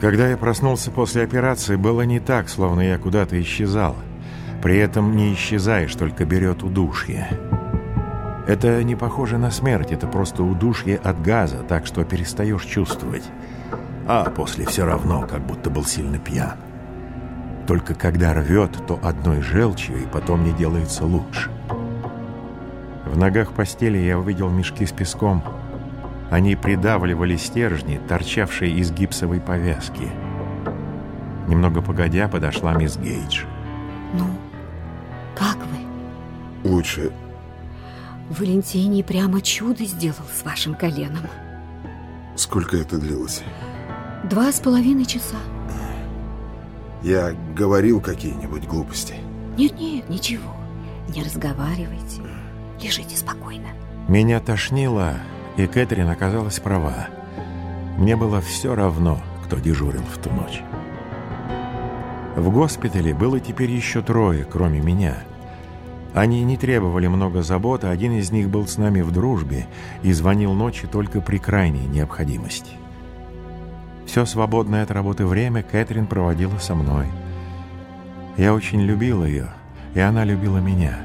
Когда я проснулся после операции, было не так, словно я куда-то исчезал. При этом не исчезаешь, только берет удушье. Это не похоже на смерть, это просто удушье от газа, так что перестаешь чувствовать. А после все равно, как будто был сильно пьян. Только когда рвет, то одной желчью, и потом не делается лучше. В ногах постели я увидел мешки с песком. Они придавливали стержни, торчавшие из гипсовой повязки. Немного погодя подошла мисс Гейдж. Ну, как вы? Лучше. Валентиний прямо чудо сделал с вашим коленом. Сколько это длилось? Два с половиной часа. Я говорил какие-нибудь глупости? Нет-нет, ничего. Не разговаривайте. Лежите спокойно. Меня тошнило, и Кэтрин оказалась права. Мне было все равно, кто дежурил в ту ночь. В госпитале было теперь еще трое, кроме меня. Они не требовали много заботы, один из них был с нами в дружбе и звонил ночью только при крайней необходимости. Все свободное от работы время Кэтрин проводила со мной. Я очень любил ее, и она любила меня.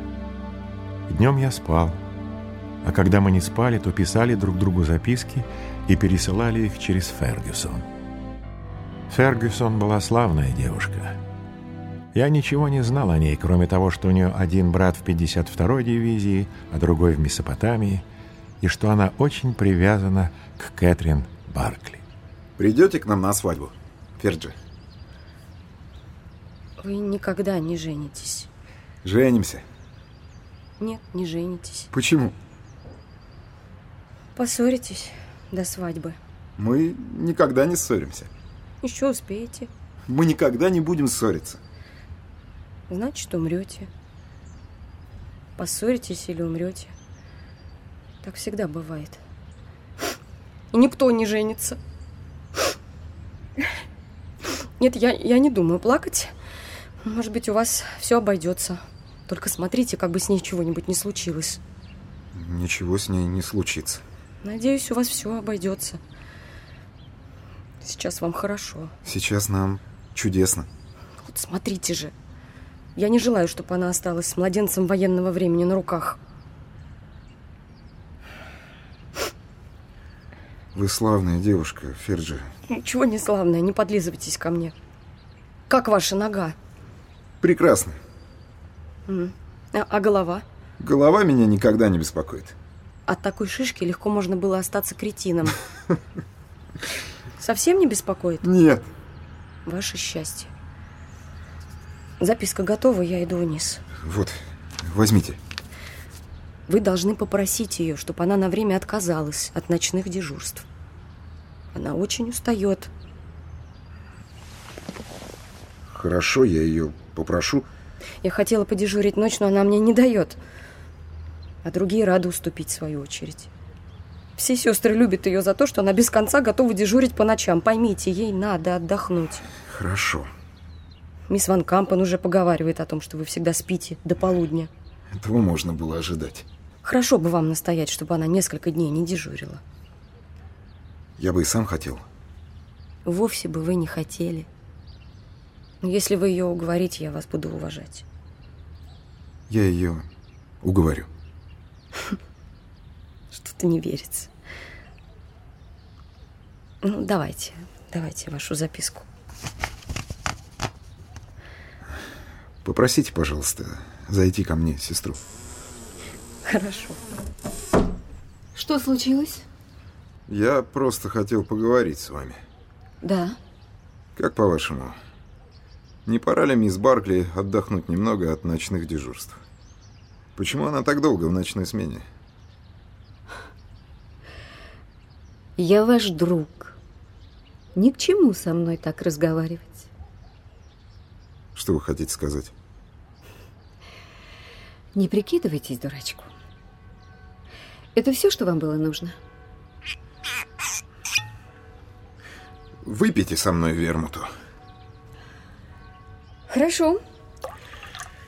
Днем я спал, а когда мы не спали, то писали друг другу записки и пересылали их через Фергюсон. Фергюсон была славная девушка. Я ничего не знал о ней, кроме того, что у нее один брат в 52-й дивизии, а другой в Месопотамии, и что она очень привязана к Кэтрин Баркли. Придете к нам на свадьбу, Ферджи? Вы никогда не женитесь. Женимся. Нет, не женитесь. Почему? Поссоритесь до свадьбы. Мы никогда не ссоримся. Еще успеете. Мы никогда не будем ссориться. Значит, умрете. Поссоритесь или умрете. Так всегда бывает. И никто не женится. Нет, я, я не думаю плакать. Может быть, у вас все обойдется. Только смотрите, как бы с ней чего-нибудь не случилось. Ничего с ней не случится. Надеюсь, у вас все обойдется. Сейчас вам хорошо. Сейчас нам чудесно. Вот смотрите же. Я не желаю, чтобы она осталась с младенцем военного времени на руках. Вы славная девушка, Ферджи. Ничего не славное, не подлизывайтесь ко мне. Как ваша нога? Прекрасно. А, а голова? Голова меня никогда не беспокоит. От такой шишки легко можно было остаться кретином. Совсем не беспокоит? Нет. Ваше счастье. Записка готова, я иду вниз. Вот, возьмите. Вы должны попросить ее, чтобы она на время отказалась от ночных дежурств. Она очень устает. Хорошо, я ее попрошу. Я хотела подежурить ночь, но она мне не дает. А другие рады уступить в свою очередь. Все сестры любят ее за то, что она без конца готова дежурить по ночам. Поймите, ей надо отдохнуть. Хорошо. Мисс Ван Кампен уже поговаривает о том, что вы всегда спите до полудня. Этого можно было ожидать. Хорошо бы вам настоять, чтобы она несколько дней не дежурила. Я бы и сам хотел. Вовсе бы вы не хотели. Но если вы ее уговорите, я вас буду уважать. Я ее уговорю. Что-то не верится. Ну, давайте, давайте вашу записку. Попросите, пожалуйста, зайти ко мне, сестру. Хорошо. Что случилось? Я просто хотел поговорить с вами. Да. Как по-вашему, не пора ли мисс Баркли отдохнуть немного от ночных дежурств? Почему она так долго в ночной смене? Я ваш друг. Ни к чему со мной так разговаривать. Что вы хотите сказать? Не прикидывайтесь дурачку. Это все, что вам было нужно? Выпейте со мной вермуту. Хорошо.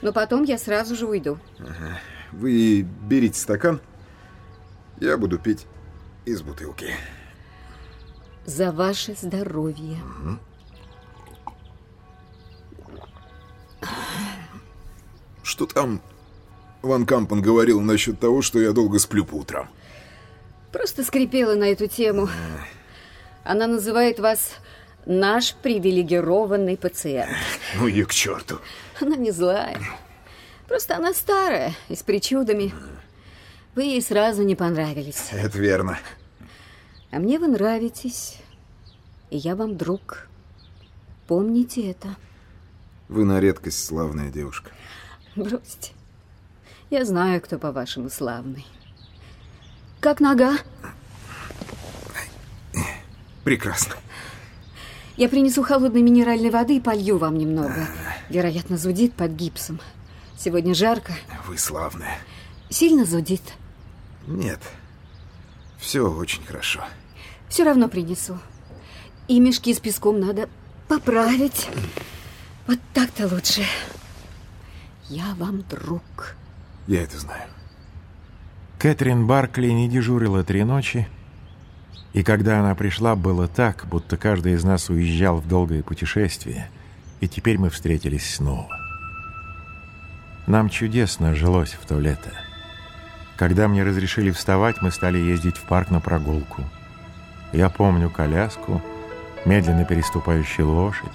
Но потом я сразу же уйду. Ага. Вы берите стакан. Я буду пить из бутылки. За ваше здоровье. Угу. Что там Ван Кампен говорил насчет того, что я долго сплю по утрам? Просто скрипела на эту тему. Она называет вас наш привилегированный пациент. Ну и к черту. Она не злая. Просто она старая и с причудами. Вы ей сразу не понравились. Это верно. А мне вы нравитесь. И я вам друг. Помните это. Вы на редкость славная девушка. Бросьте. Я знаю, кто по-вашему славный. Как нога? Прекрасно. Я принесу холодной минеральной воды и полью вам немного. Вероятно, зудит под гипсом. Сегодня жарко. Вы славная. Сильно зудит? Нет. Все очень хорошо. Все равно принесу. И мешки с песком надо поправить. Вот так-то лучше. Я вам друг. Я это знаю. Кэтрин Баркли не дежурила три ночи, и когда она пришла, было так, будто каждый из нас уезжал в долгое путешествие, и теперь мы встретились снова. Нам чудесно жилось в то лето. Когда мне разрешили вставать, мы стали ездить в парк на прогулку. Я помню коляску, медленно переступающую лошадь,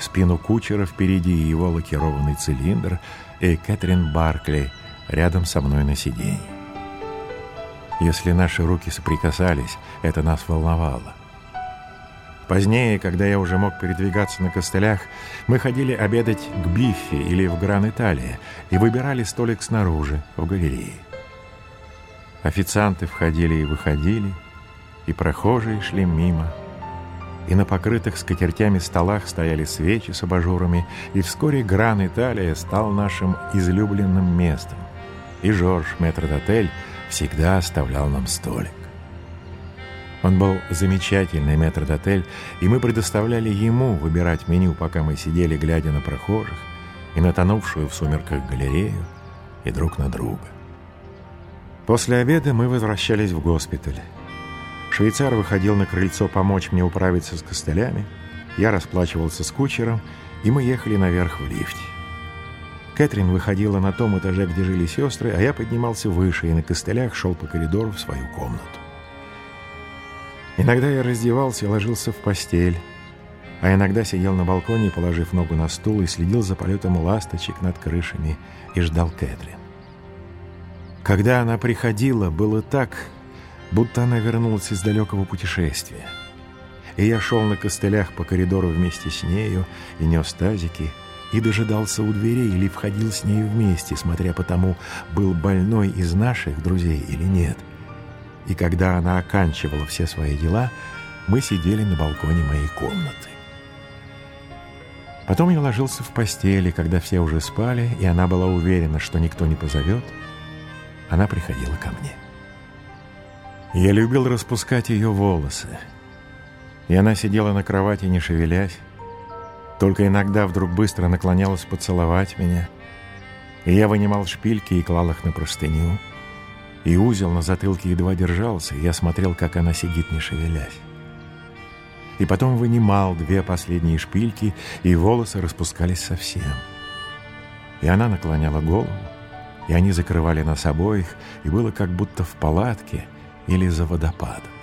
спину кучера впереди и его лакированный цилиндр, и Кэтрин Баркли рядом со мной на сиденье. Если наши руки соприкасались, это нас волновало. Позднее, когда я уже мог передвигаться на костылях, мы ходили обедать к Биффи или в Гран-Италия и выбирали столик снаружи, в галерее. Официанты входили и выходили, и прохожие шли мимо, и на покрытых скатертями столах стояли свечи с абажурами, и вскоре Гран-Италия стал нашим излюбленным местом, и Жорж Метродотель всегда оставлял нам столик. Он был замечательный метрдотель, и мы предоставляли ему выбирать меню, пока мы сидели, глядя на прохожих, и на тонувшую в сумерках галерею, и друг на друга. После обеда мы возвращались в госпиталь. Швейцар выходил на крыльцо помочь мне управиться с костылями, я расплачивался с кучером, и мы ехали наверх в лифте. Кэтрин выходила на том этаже, где жили сестры, а я поднимался выше и на костылях шел по коридору в свою комнату. Иногда я раздевался и ложился в постель, а иногда сидел на балконе, положив ногу на стул и следил за полетом ласточек над крышами и ждал Кэтрин. Когда она приходила, было так, будто она вернулась из далекого путешествия. И я шел на костылях по коридору вместе с нею и нес тазики, и дожидался у дверей или входил с нею вместе, смотря по тому, был больной из наших друзей или нет. И когда она оканчивала все свои дела, мы сидели на балконе моей комнаты. Потом я ложился в постели, когда все уже спали, и она была уверена, что никто не позовет. Она приходила ко мне. Я любил распускать ее волосы. И она сидела на кровати, не шевелясь, только иногда вдруг быстро наклонялась поцеловать меня, и я вынимал шпильки и клал их на простыню, и узел на затылке едва держался, и я смотрел, как она сидит, не шевелясь. И потом вынимал две последние шпильки, и волосы распускались совсем. И она наклоняла голову, и они закрывали нас обоих, и было как будто в палатке или за водопадом.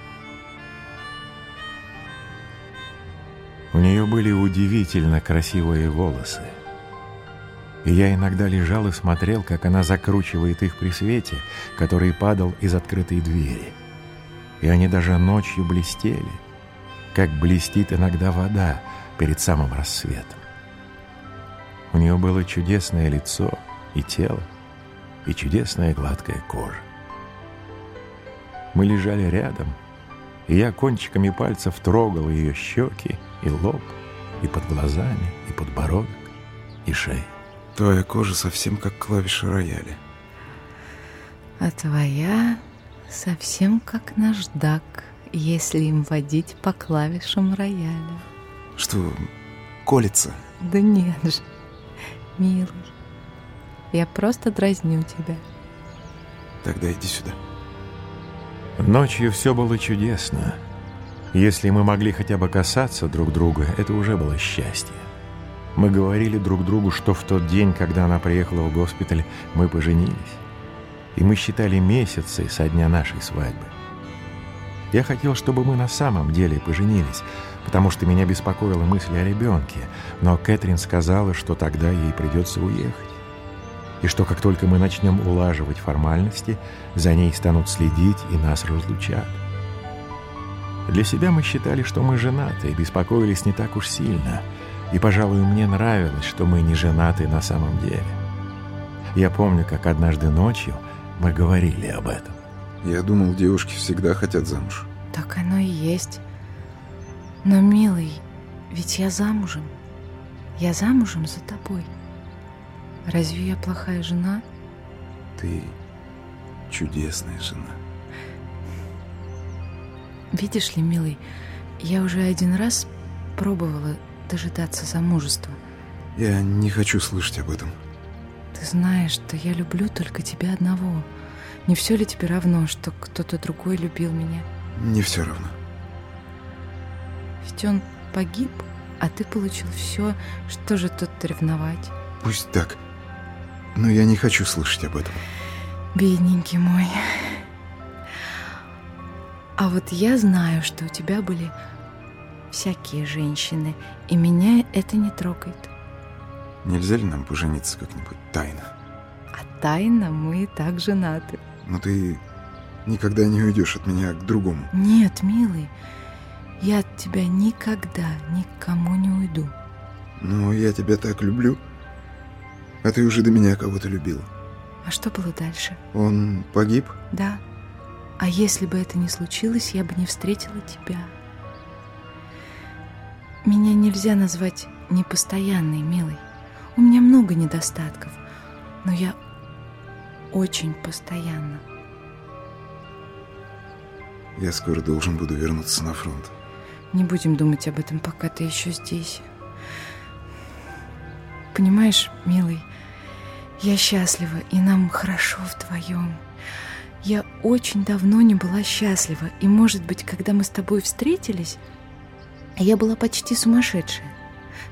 У нее были удивительно красивые волосы. И я иногда лежал и смотрел, как она закручивает их при свете, который падал из открытой двери. И они даже ночью блестели, как блестит иногда вода перед самым рассветом. У нее было чудесное лицо и тело, и чудесная гладкая кожа. Мы лежали рядом, и я кончиками пальцев трогал ее щеки и лоб, и под глазами, и подбородок, и шею. Твоя кожа совсем как клавиши рояля. А твоя совсем как наждак, если им водить по клавишам рояля. Что, колется? Да нет же, милый. Я просто дразню тебя. Тогда иди сюда. Ночью все было чудесно. Если мы могли хотя бы касаться друг друга, это уже было счастье. Мы говорили друг другу, что в тот день, когда она приехала в госпиталь, мы поженились. И мы считали месяцы со дня нашей свадьбы. Я хотел, чтобы мы на самом деле поженились, потому что меня беспокоила мысль о ребенке, но Кэтрин сказала, что тогда ей придется уехать. И что как только мы начнем улаживать формальности, за ней станут следить и нас разлучат. Для себя мы считали, что мы женаты, и беспокоились не так уж сильно. И, пожалуй, мне нравилось, что мы не женаты на самом деле. Я помню, как однажды ночью мы говорили об этом. Я думал, девушки всегда хотят замуж. Так оно и есть. Но, милый, ведь я замужем. Я замужем за тобой. Разве я плохая жена? Ты чудесная жена. Видишь ли, милый, я уже один раз пробовала дожидаться замужества. Я не хочу слышать об этом. Ты знаешь, что я люблю только тебя одного. Не все ли тебе равно, что кто-то другой любил меня? Не все равно. Ведь он погиб, а ты получил все. Что же тут ревновать? Пусть так. Но я не хочу слышать об этом. Бедненький мой. А вот я знаю, что у тебя были всякие женщины, и меня это не трогает. Нельзя ли нам пожениться как-нибудь тайно? А тайно мы и так женаты. Но ты никогда не уйдешь от меня к другому. Нет, милый, я от тебя никогда никому не уйду. Но я тебя так люблю. А ты уже до меня кого-то любила. А что было дальше? Он погиб? Да. А если бы это не случилось, я бы не встретила тебя. Меня нельзя назвать непостоянной, милой. У меня много недостатков, но я очень постоянна. Я скоро должен буду вернуться на фронт. Не будем думать об этом, пока ты еще здесь. Понимаешь, милый, я счастлива, и нам хорошо вдвоем. Я очень давно не была счастлива, и, может быть, когда мы с тобой встретились, я была почти сумасшедшая.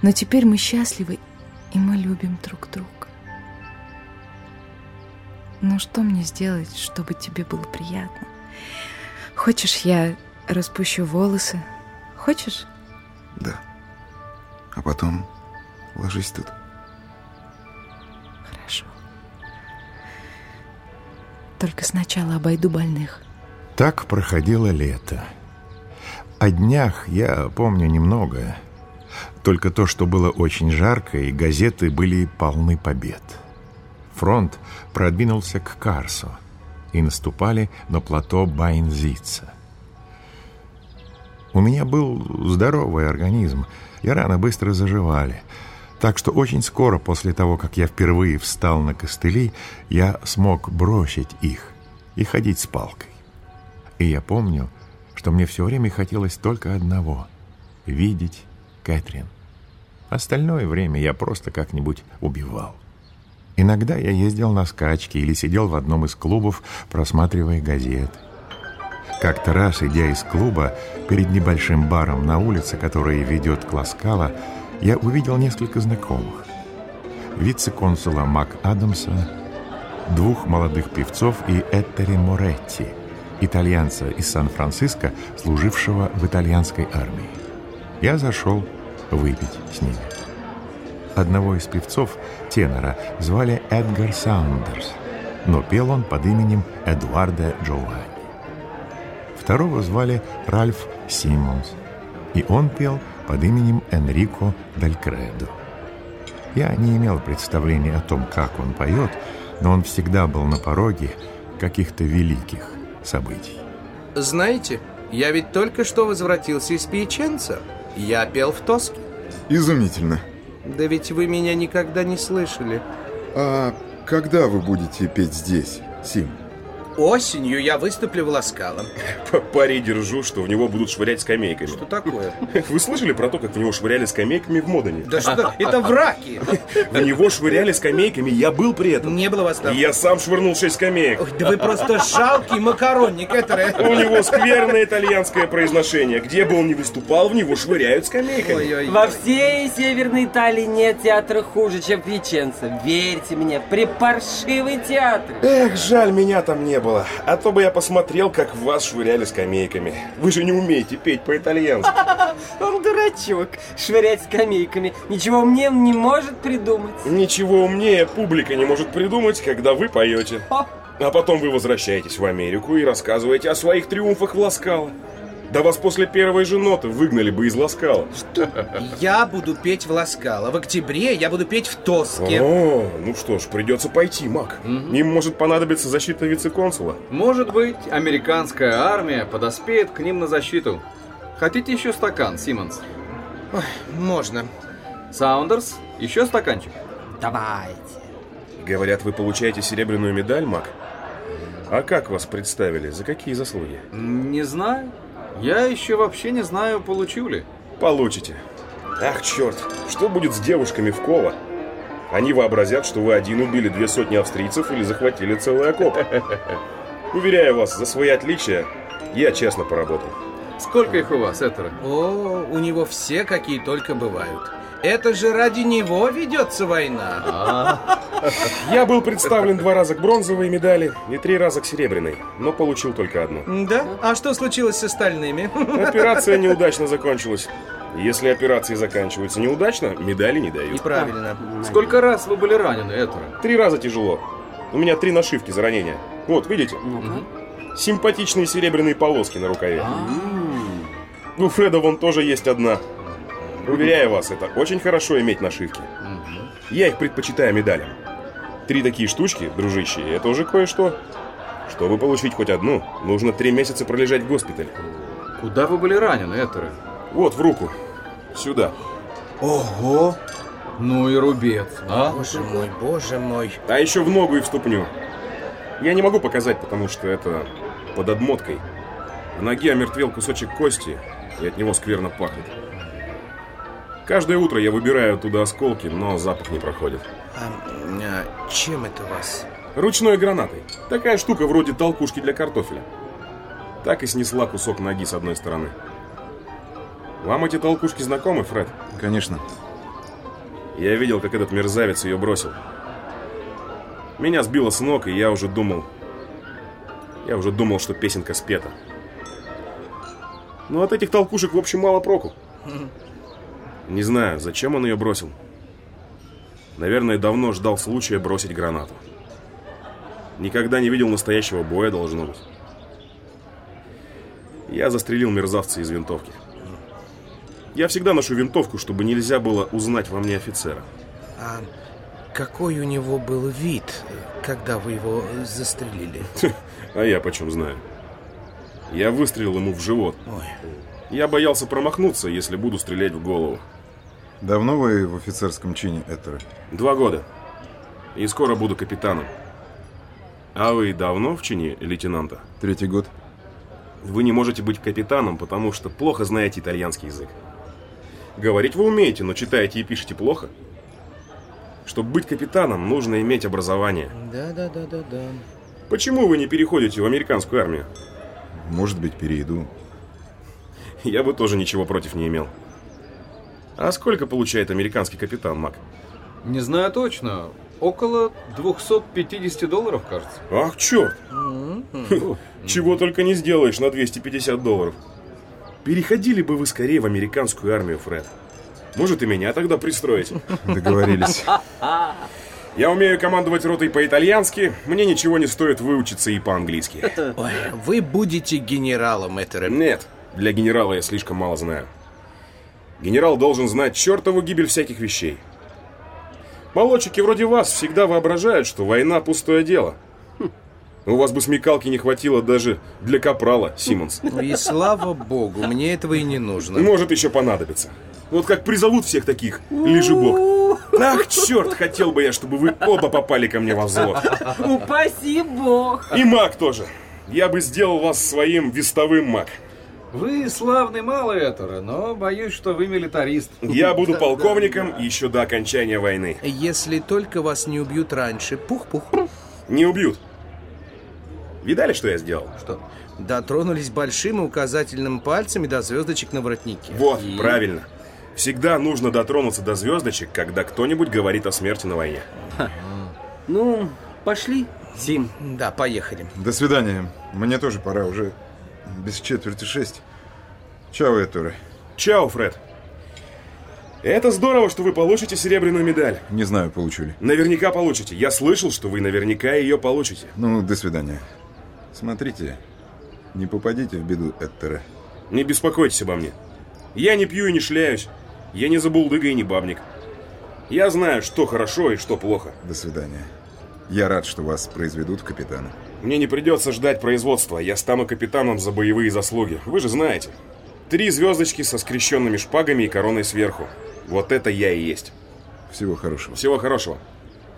Но теперь мы счастливы, и мы любим друг друга. Ну что мне сделать, чтобы тебе было приятно? Хочешь, я распущу волосы? Хочешь? Да. А потом ложись тут. Только сначала обойду больных. Так проходило лето. О днях я помню немного. Только то, что было очень жарко, и газеты были полны побед. Фронт продвинулся к Карсу, и наступали на плато Байнзица. У меня был здоровый организм, и раны быстро заживали. Так что очень скоро после того, как я впервые встал на костыли, я смог бросить их и ходить с палкой. И я помню, что мне все время хотелось только одного — видеть Кэтрин. Остальное время я просто как-нибудь убивал. Иногда я ездил на скачки или сидел в одном из клубов, просматривая газеты. Как-то раз, идя из клуба, перед небольшим баром на улице, который ведет к Ласкала, я увидел несколько знакомых. Вице-консула Мак Адамса, двух молодых певцов и Эттери Моретти, итальянца из Сан-Франциско, служившего в итальянской армии. Я зашел выпить с ними. Одного из певцов, тенора, звали Эдгар Саундерс, но пел он под именем Эдуарда Джованни. Второго звали Ральф Симмонс, и он пел под именем Энрико Дель Кредо. Я не имел представления о том, как он поет, но он всегда был на пороге каких-то великих событий. Знаете, я ведь только что возвратился из Пьяченца. Я пел в Тоске. Изумительно. Да ведь вы меня никогда не слышали. А когда вы будете петь здесь, Сим? Осенью я выступлю в Ласкалом. Пари держу, что в него будут швырять скамейками. Что такое? Вы слышали про то, как в него швыряли скамейками в Модане? Да что, это враки. В него швыряли скамейками, я был при этом. Не было вас там. Я сам швырнул шесть скамеек. Ой, да вы просто жалкий макаронник, это... У него скверное итальянское произношение. Где бы он ни выступал, в него швыряют скамейками. Ой-ой. Во всей Северной Италии нет театра хуже, чем в Пьяченце. Верьте мне, припаршивый театр. Эх, жаль, меня там не было. А то бы я посмотрел, как вас швыряли скамейками. Вы же не умеете петь по-итальянски. Он дурачок, швырять скамейками. Ничего мне он не может придумать. Ничего умнее публика не может придумать, когда вы поете. А потом вы возвращаетесь в Америку и рассказываете о своих триумфах в Ласкало. Да вас после первой же ноты выгнали бы из Ласкала. Я буду петь в Ласкало. В октябре я буду петь в Тоске. О, ну что ж, придется пойти, Мак. Им может понадобиться защита вице-консула. Может быть, американская армия подоспеет к ним на защиту. Хотите еще стакан, Симмонс? Ой, можно. Саундерс, еще стаканчик? давайте. Говорят, вы получаете серебряную медаль, Мак? А как вас представили? За какие заслуги? Не знаю. Я еще вообще не знаю, получу ли. Получите. Ах, черт, что будет с девушками в Кола? Они вообразят, что вы один убили две сотни австрийцев или захватили целый окоп. Уверяю вас, за свои отличия я честно поработал. Сколько их у вас, Этера? О, у него все какие только бывают. Это же ради него ведется война. Я был представлен два раза к бронзовой медали и три раза к серебряной, но получил только одну. Да? А что случилось с остальными? Операция неудачно закончилась. Если операции заканчиваются неудачно, медали не дают. Неправильно. Сколько раз вы были ранены, Этера? Три раза тяжело. У меня три нашивки за ранения. Вот, видите? Симпатичные серебряные полоски на рукаве. У Фреда вон тоже есть одна. Уверяю вас, это очень хорошо иметь нашивки. Я их предпочитаю медалям. Три такие штучки, дружище, это уже кое-что. Чтобы получить хоть одну, нужно три месяца пролежать в госпитале. Куда вы были ранены, Этера? Вот в руку. Сюда. Ого! Ну и рубец, а? Боже мой, боже мой. А еще в ногу и в ступню. Я не могу показать, потому что это под обмоткой. В ноге омертвел кусочек кости, и от него скверно пахнет. Каждое утро я выбираю оттуда осколки, но запах не проходит. А, а, чем это вас? Ручной гранатой. Такая штука вроде толкушки для картофеля. Так и снесла кусок ноги с одной стороны. Вам эти толкушки знакомы, Фред? Конечно. Я видел, как этот мерзавец ее бросил. Меня сбило с ног, и я уже думал... Я уже думал, что песенка спета. Но от этих толкушек, в общем, мало проку. Не знаю, зачем он ее бросил. Наверное, давно ждал случая бросить гранату. Никогда не видел настоящего боя, должно быть. Я застрелил мерзавца из винтовки. Я всегда ношу винтовку, чтобы нельзя было узнать во мне офицера. А какой у него был вид, когда вы его застрелили? А я почем знаю? Я выстрелил ему в живот. Ой, Я боялся промахнуться, если буду стрелять в голову. Давно вы в офицерском чине, Этера? Два года. И скоро буду капитаном. А вы давно в чине лейтенанта? Третий год. Вы не можете быть капитаном, потому что плохо знаете итальянский язык. Говорить вы умеете, но читаете и пишете плохо. Чтобы быть капитаном, нужно иметь образование. да-да-да-да-да. Почему вы не переходите в американскую армию? Может быть, перейду. Я бы тоже ничего против не имел. А сколько получает американский капитан, Мак? Не знаю точно. Около 250 долларов, кажется. Ах, черт! Чего только не сделаешь на 250 долларов. Переходили бы вы скорее в американскую армию, Фред. Может, и меня тогда пристроить. Договорились. Я умею командовать ротой по-итальянски, мне ничего не стоит выучиться и по-английски. Ой, вы будете генералом, Этерем. Нет, для генерала я слишком мало знаю. Генерал должен знать чертову гибель всяких вещей. Молодчики вроде вас всегда воображают, что война пустое дело. Хм. У вас бы смекалки не хватило даже для капрала, Симмонс. И слава богу, мне этого и не нужно. Может еще понадобиться. Вот как призовут всех таких, лежи бог. Ах, черт, хотел бы я, чтобы вы оба попали ко мне во взвод. Упаси бог. И маг тоже. Я бы сделал вас своим вестовым маг. Вы славный малый Этора, но боюсь, что вы милитарист. Я буду полковником еще до окончания войны. Если только вас не убьют раньше. Пух-пух. Не убьют. Видали, что я сделал? Что? Дотронулись большим и указательным пальцами до звездочек на воротнике. Вот, и... правильно. Всегда нужно дотронуться до звездочек, когда кто-нибудь говорит о смерти на войне. Ха. Ну, пошли, Сим. Да, поехали. До свидания. Мне тоже пора, уже без четверти шесть. Чао, Эторе. Чао, Фред. Это здорово, что вы получите серебряную медаль. Не знаю, получу ли. Наверняка получите. Я слышал, что вы наверняка ее получите. Ну, до свидания. Смотрите, не попадите в беду, Эттере. Не беспокойтесь обо мне. Я не пью и не шляюсь. Я не забулдыга и не бабник. Я знаю, что хорошо и что плохо. До свидания. Я рад, что вас произведут в капитана. Мне не придется ждать производства. Я стану капитаном за боевые заслуги. Вы же знаете. Три звездочки со скрещенными шпагами и короной сверху. Вот это я и есть. Всего хорошего. Всего хорошего.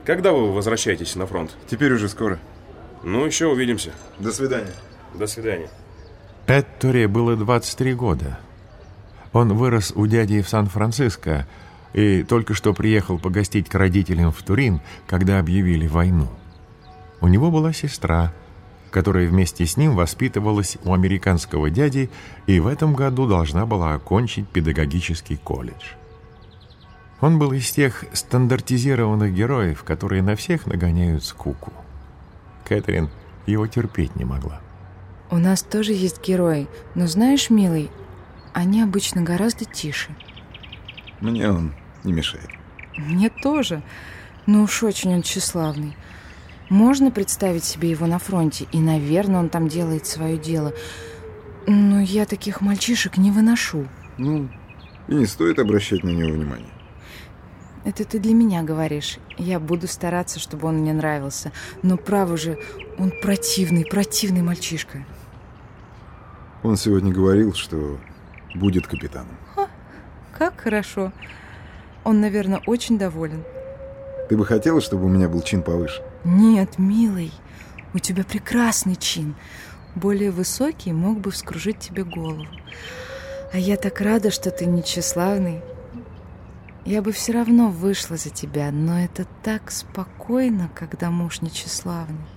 Когда вы возвращаетесь на фронт? Теперь уже скоро. Ну, еще увидимся. До свидания. До свидания. Этторе было 23 года. Он вырос у дяди в Сан-Франциско и только что приехал погостить к родителям в Турин, когда объявили войну. У него была сестра, которая вместе с ним воспитывалась у американского дяди и в этом году должна была окончить педагогический колледж. Он был из тех стандартизированных героев, которые на всех нагоняют скуку. Кэтрин его терпеть не могла. У нас тоже есть герои, но знаешь, милый, они обычно гораздо тише. Мне он не мешает. Мне тоже. Но уж очень он тщеславный. Можно представить себе его на фронте, и, наверное, он там делает свое дело. Но я таких мальчишек не выношу. Ну, и не стоит обращать на него внимания. Это ты для меня говоришь. Я буду стараться, чтобы он мне нравился. Но, право же, он противный, противный мальчишка. Он сегодня говорил, что будет капитаном. Ха, как хорошо. Он, наверное, очень доволен. Ты бы хотела, чтобы у меня был чин повыше? Нет, милый, у тебя прекрасный чин. Более высокий мог бы вскружить тебе голову. А я так рада, что ты не. Я бы все равно вышла за тебя, но это так спокойно, когда муж не.